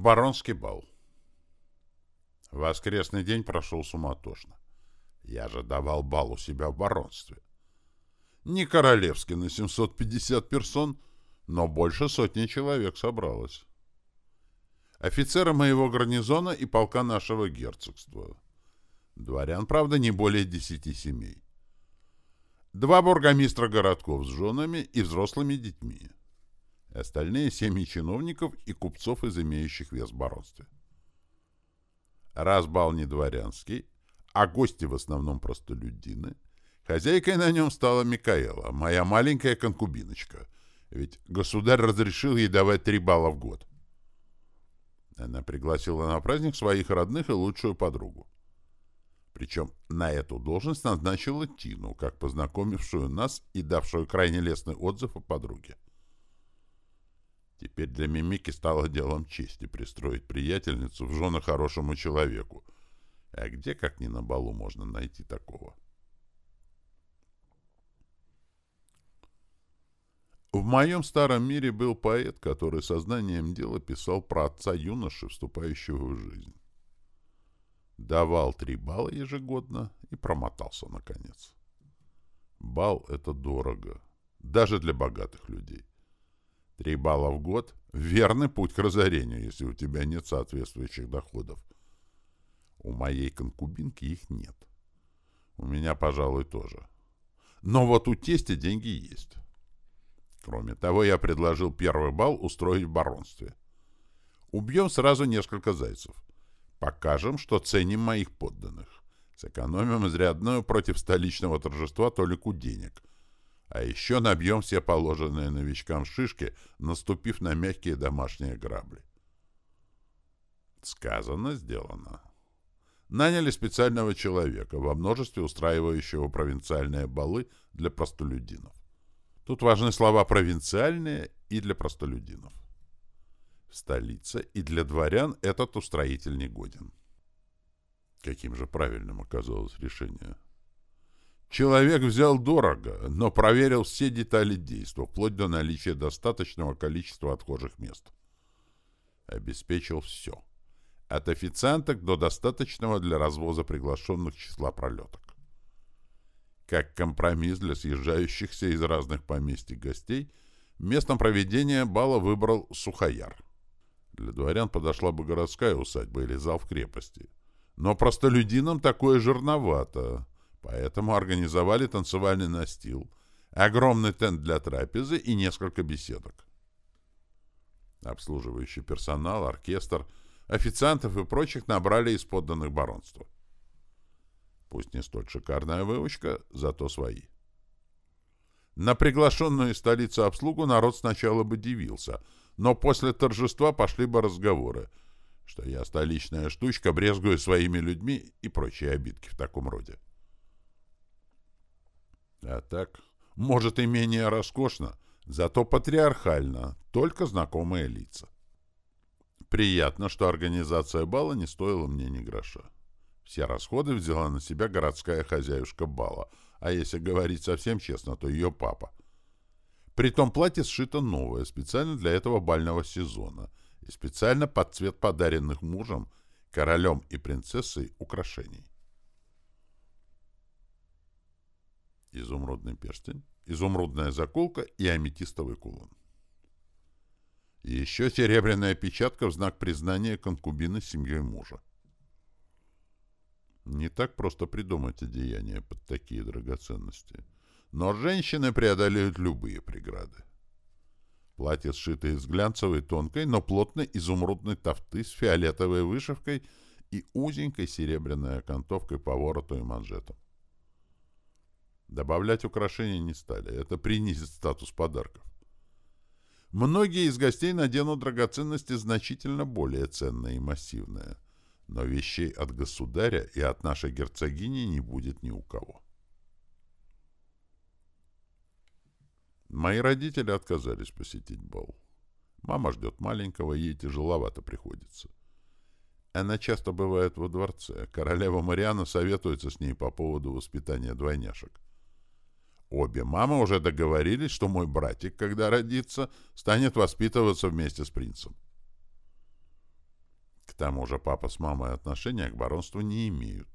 Баронский бал. Воскресный день прошел суматошно. Я же давал бал у себя в баронстве. Не королевский на 750 персон, но больше сотни человек собралось. Офицеры моего гарнизона и полка нашего герцогства. Дворян, правда, не более десяти семей. Два бургомистра городков с женами и взрослыми детьми. Остальные семьи чиновников и купцов из имеющих вес в баронстве. Раз бал не дворянский, а гости в основном простолюдины, хозяйкой на нем стала Микаэла, моя маленькая конкубиночка, ведь государь разрешил ей давать три балла в год. Она пригласила на праздник своих родных и лучшую подругу. Причем на эту должность назначила Тину, как познакомившую нас и давшую крайне лестный отзыв о подруге. Теперь для Мимики стало делом чести пристроить приятельницу в жены хорошему человеку. А где, как ни на балу, можно найти такого? В моем старом мире был поэт, который сознанием дела писал про отца юноши, вступающего в жизнь. Давал три балла ежегодно и промотался, наконец. Бал — это дорого, даже для богатых людей. Три балла в год — верный путь к разорению, если у тебя нет соответствующих доходов. У моей конкубинки их нет. У меня, пожалуй, тоже. Но вот у тестя деньги есть. Кроме того, я предложил первый бал устроить в баронстве. Убьем сразу несколько зайцев. Покажем, что ценим моих подданных. Сэкономим изрядную против столичного торжества толику денег — а еще набьем все положенные новичкам шишки, наступив на мягкие домашние грабли. Сказано, сделано. Наняли специального человека, во множестве устраивающего провинциальные балы для простолюдинов. Тут важны слова «провинциальные» и «для простолюдинов». В столице и для дворян этот устроитель не годен. Каким же правильным оказалось решение? Человек взял дорого, но проверил все детали действа, вплоть до наличия достаточного количества отхожих мест. Обеспечил все. От официанток до достаточного для развоза приглашенных числа пролеток. Как компромисс для съезжающихся из разных поместьй гостей, местом проведения бала выбрал Сухояр. Для дворян подошла бы городская усадьба или зал в крепости. Но простолюдинам такое жирновато — Поэтому организовали танцевальный настил, огромный тент для трапезы и несколько беседок. Обслуживающий персонал, оркестр, официантов и прочих набрали из подданных баронства. Пусть не столь шикарная выучка, зато свои. На приглашенную из столицы обслугу народ сначала бы дивился, но после торжества пошли бы разговоры, что я столичная штучка, брезгую своими людьми и прочие обидки в таком роде. А так, может и менее роскошно, зато патриархально, только знакомые лица. Приятно, что организация бала не стоила мне ни гроша. Все расходы взяла на себя городская хозяюшка бала, а если говорить совсем честно, то ее папа. Притом платье сшито новое, специально для этого бального сезона, и специально под цвет подаренных мужем, королем и принцессой украшений. Изумрудный перстень, изумрудная заколка и аметистовый кулон. И еще серебряная печатка в знак признания конкубины семьей мужа. Не так просто придумать одеяние под такие драгоценности. Но женщины преодолеют любые преграды. Платье сшито из глянцевой, тонкой, но плотной изумрудной тофты с фиолетовой вышивкой и узенькой серебряной окантовкой по вороту и манжетам. Добавлять украшения не стали. Это принизит статус подарков. Многие из гостей наденут драгоценности значительно более ценные и массивные. Но вещей от государя и от нашей герцогини не будет ни у кого. Мои родители отказались посетить бал. Мама ждет маленького, ей тяжеловато приходится. Она часто бывает во дворце. Королева Мариана советуется с ней по поводу воспитания двойняшек. Обе мамы уже договорились, что мой братик, когда родится, станет воспитываться вместе с принцем. тому же папа с мамой отношения к баронству не имеют.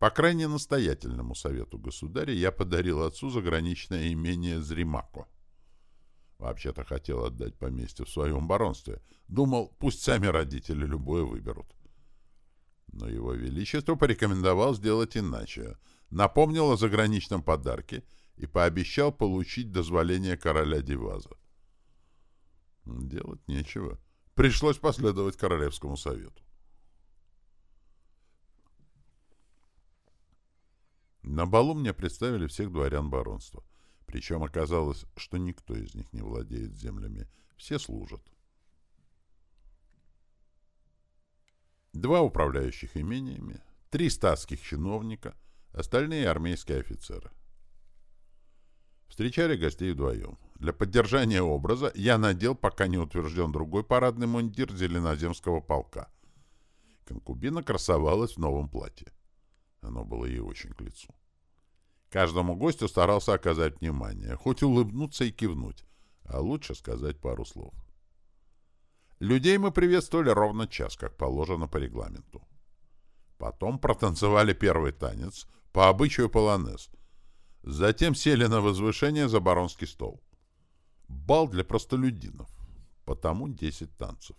По крайне настоятельному совету государя я подарил отцу заграничное имение Зримако. Вообще-то хотел отдать поместье в своем баронстве. Думал, пусть сами родители любое выберут. Но его величество порекомендовал сделать иначе. Напомнил о заграничном подарке и пообещал получить дозволение короля Диваза. Делать нечего. Пришлось последовать королевскому совету. На балу мне представили всех дворян баронства. Причем оказалось, что никто из них не владеет землями. Все служат. Два управляющих имениями, три статских чиновника, остальные армейские офицеры. Встречали гостей вдвоем. Для поддержания образа я надел, пока не утвержден другой парадный мундир зеленоземского полка. Конкубина красовалась в новом платье. Оно было ей очень к лицу. Каждому гостю старался оказать внимание, хоть улыбнуться и кивнуть, а лучше сказать пару слов. Людей мы приветствовали ровно час, как положено по регламенту. Потом протанцевали первый танец, по обычаю полонез. Затем сели на возвышение за баронский стол. Бал для простолюдинов, потому 10 танцев.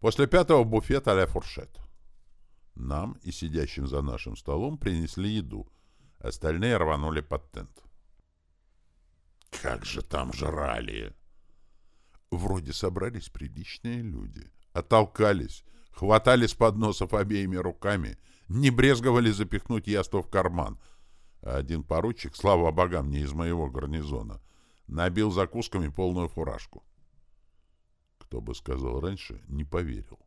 После пятого буфет а-ля фуршет. Нам и сидящим за нашим столом принесли еду — Остальные рванули под тент. Как же там жрали! Вроде собрались приличные люди. Оттолкались, хватали с подносов обеими руками, не брезговали запихнуть яство в карман. Один поручик, слава богам, не из моего гарнизона, набил закусками полную фуражку. Кто бы сказал раньше, не поверил.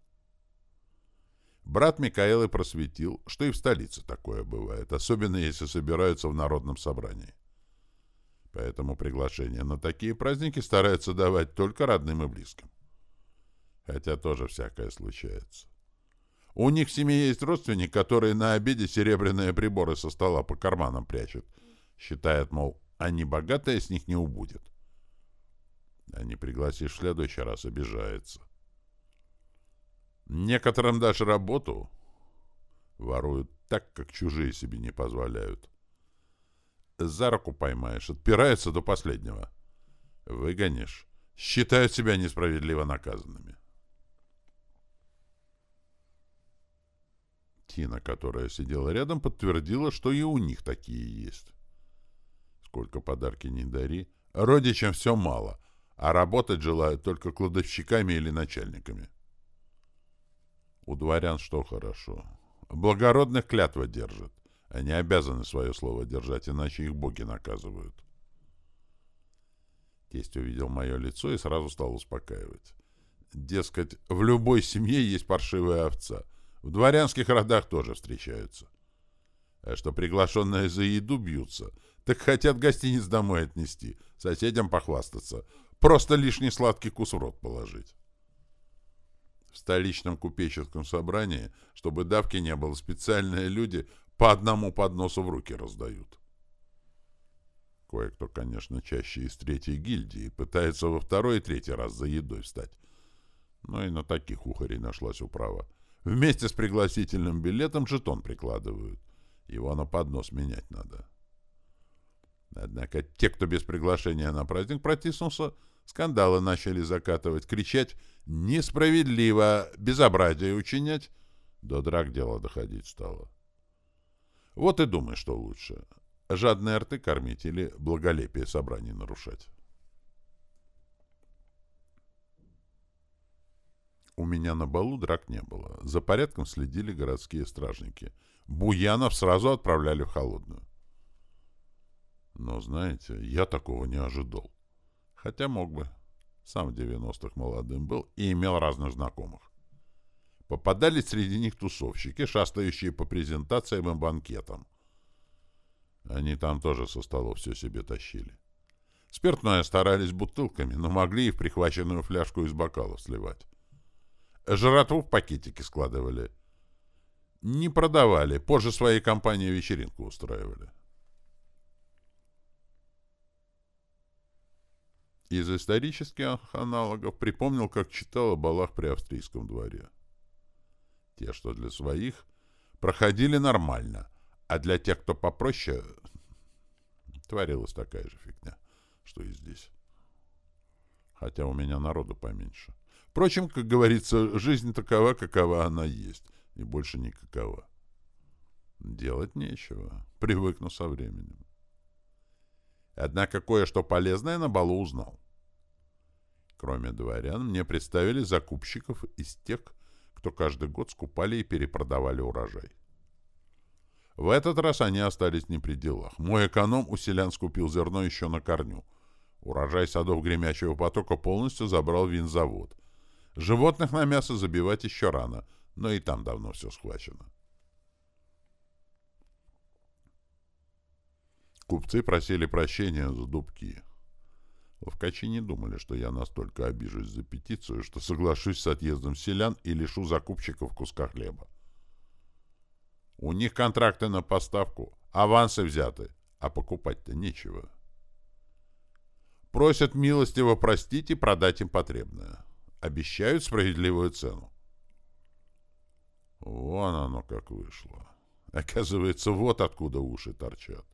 Брат Микаэлы просветил, что и в столице такое бывает, особенно если собираются в народном собрании. Поэтому приглашения на такие праздники стараются давать только родным и близким. Хотя тоже всякое случается. У них в семье есть родственник, который на обеде серебряные приборы со стола по карманам прячет. Считает, мол, они богатые, с них не убудет. А не пригласишь в следующий раз, обижается. Некоторым даже работу воруют так, как чужие себе не позволяют. За руку поймаешь, отпираются до последнего. Выгонишь. Считают себя несправедливо наказанными. Тина, которая сидела рядом, подтвердила, что и у них такие есть. Сколько подарки не дари, родичам все мало, а работать желают только кладовщиками или начальниками. У дворян что хорошо? Благородных клятва держат. Они обязаны свое слово держать, иначе их боги наказывают. Тесть увидел мое лицо и сразу стал успокаивать. Дескать, в любой семье есть паршивая овца. В дворянских родах тоже встречаются. А что приглашенные за еду бьются, так хотят гостиниц домой отнести, соседям похвастаться, просто лишний сладкий кус в рот положить в столичном купеческом собрании, чтобы давки не было, специальные люди по одному подносу в руки раздают. Кое-кто, конечно, чаще из третьей гильдии пытается во второй и третий раз за едой встать. Но и на таких ухарей нашлась управа. Вместе с пригласительным билетом жетон прикладывают. Его на поднос менять надо. Однако те, кто без приглашения на праздник протиснулся, скандалы начали закатывать, кричать Несправедливо безобразие учинять. До драк дело доходить стало. Вот и думай, что лучше. Жадные рты кормить или благолепие собраний нарушать. У меня на балу драк не было. За порядком следили городские стражники. Буянов сразу отправляли в холодную. Но, знаете, я такого не ожидал. Хотя мог бы. Сам в 90-х молодым был и имел разных знакомых. Попадались среди них тусовщики, шастающие по презентациям и банкетам. Они там тоже со столов все себе тащили. Спиртное старались бутылками, но могли и в прихваченную фляжку из бокалов сливать. Жратву в пакетики складывали. Не продавали, позже своей компании вечеринку устраивали. Из исторических аналогов припомнил, как читал о балах при австрийском дворе. Те, что для своих, проходили нормально, а для тех, кто попроще, творилась такая же фигня, что и здесь. Хотя у меня народу поменьше. Впрочем, как говорится, жизнь такова, какова она есть, и больше никакова. Делать нечего, привыкну со временем. Однако кое-что полезное на балу узнал. Кроме дворян, мне представили закупщиков из тех, кто каждый год скупали и перепродавали урожай. В этот раз они остались не при делах. Мой эконом у селян скупил зерно еще на корню. Урожай садов гремячего потока полностью забрал винзавод. Животных на мясо забивать еще рано, но и там давно все схвачено. Купцы просили прощения за дубки. Ловкачи не думали, что я настолько обижусь за петицию, что соглашусь с отъездом селян и лишу закупщиков куска хлеба. У них контракты на поставку, авансы взяты, а покупать-то нечего. Просят милостиво простить и продать им потребное. Обещают справедливую цену. Вон оно как вышло. Оказывается, вот откуда уши торчат.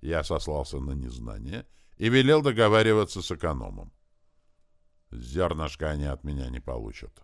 Я сослался на незнание и велел договариваться с экономом. Зернышко они от меня не получат.